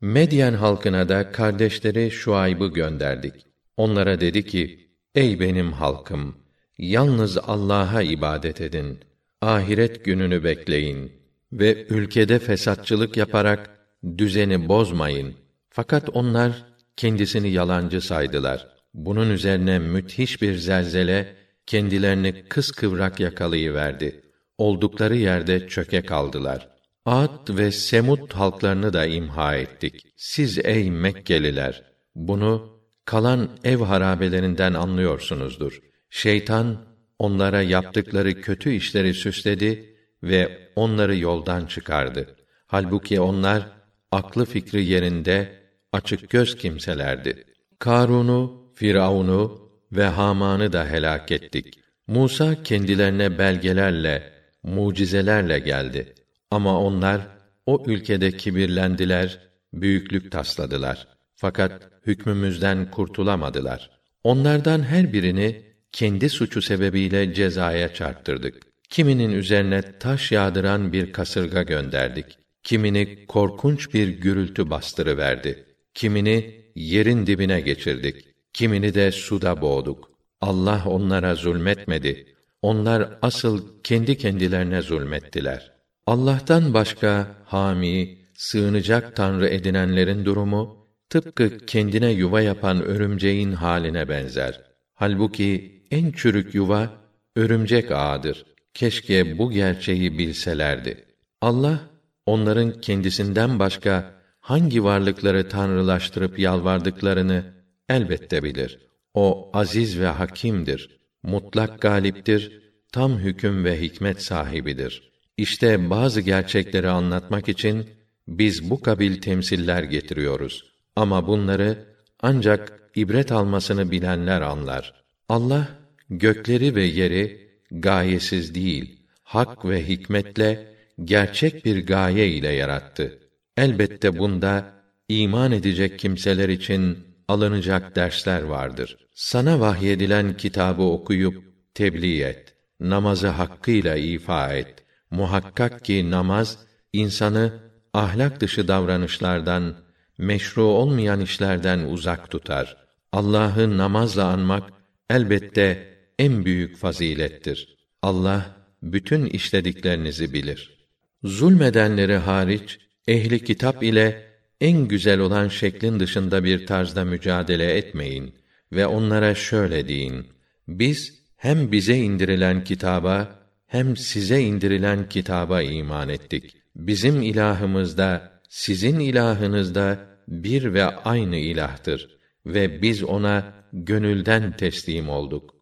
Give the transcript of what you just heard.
Medyen halkına da kardeşleri Şuayb'ı gönderdik. Onlara dedi ki: Ey benim halkım, yalnız Allah'a ibadet edin. Ahiret gününü bekleyin ve ülkede fesatçılık yaparak düzeni bozmayın. Fakat onlar kendisini yalancı saydılar. Bunun üzerine müthiş bir zelzele kendilerini kıskıvrak yakalayıverdi. Oldukları yerde çöke kaldılar. Ad ve Semud halklarını da imha ettik. Siz ey Mekkeliler, bunu kalan ev harabelerinden anlıyorsunuzdur. Şeytan onlara yaptıkları kötü işleri süsledi ve onları yoldan çıkardı. Halbuki onlar aklı fikri yerinde açık göz kimselerdi. Karun'u, Firavun'u ve Haman'ı da helak ettik. Musa kendilerine belgelerle, mucizelerle geldi. Ama onlar o ülkede kibirlendiler, büyüklük tasladılar. Fakat hükmümüzden kurtulamadılar. Onlardan her birini kendi suçu sebebiyle cezaya çarptırdık. Kiminin üzerine taş yağdıran bir kasırga gönderdik. Kimini korkunç bir gürültü bastırıverdi. Kimini yerin dibine geçirdik. Kimini de suda boğduk. Allah onlara zulmetmedi. Onlar asıl kendi kendilerine zulmettiler. Allah'tan başka hami, sığınacak tanrı edinenlerin durumu tıpkı kendine yuva yapan örümceğin haline benzer. Halbuki en çürük yuva örümcek ağıdır. Keşke bu gerçeği bilselerdi. Allah onların kendisinden başka hangi varlıkları tanrılaştırıp yalvardıklarını elbette bilir. O aziz ve hakimdir. Mutlak galiptir. Tam hüküm ve hikmet sahibidir. İşte bazı gerçekleri anlatmak için biz bu kabil temsiller getiriyoruz. Ama bunları ancak ibret almasını bilenler anlar. Allah gökleri ve yeri gayesiz değil, hak ve hikmetle gerçek bir gaye ile yarattı. Elbette bunda iman edecek kimseler için alınacak dersler vardır. Sana vahyedilen kitabı okuyup tebliğ et. Namazı hakkıyla ifa et. Muhakkak ki namaz insanı ahlak dışı davranışlardan, meşru olmayan işlerden uzak tutar. Allah'ı namazla anmak elbette en büyük fazilettir. Allah bütün işlediklerinizi bilir. Zulmedenleri hariç ehli kitap ile en güzel olan şeklin dışında bir tarzda mücadele etmeyin ve onlara şöyle deyin: Biz hem bize indirilen kitaba hem size indirilen kitaba iman ettik. Bizim ilahımız da sizin ilahınız da bir ve aynı ilahtır ve biz ona gönülden teslim olduk.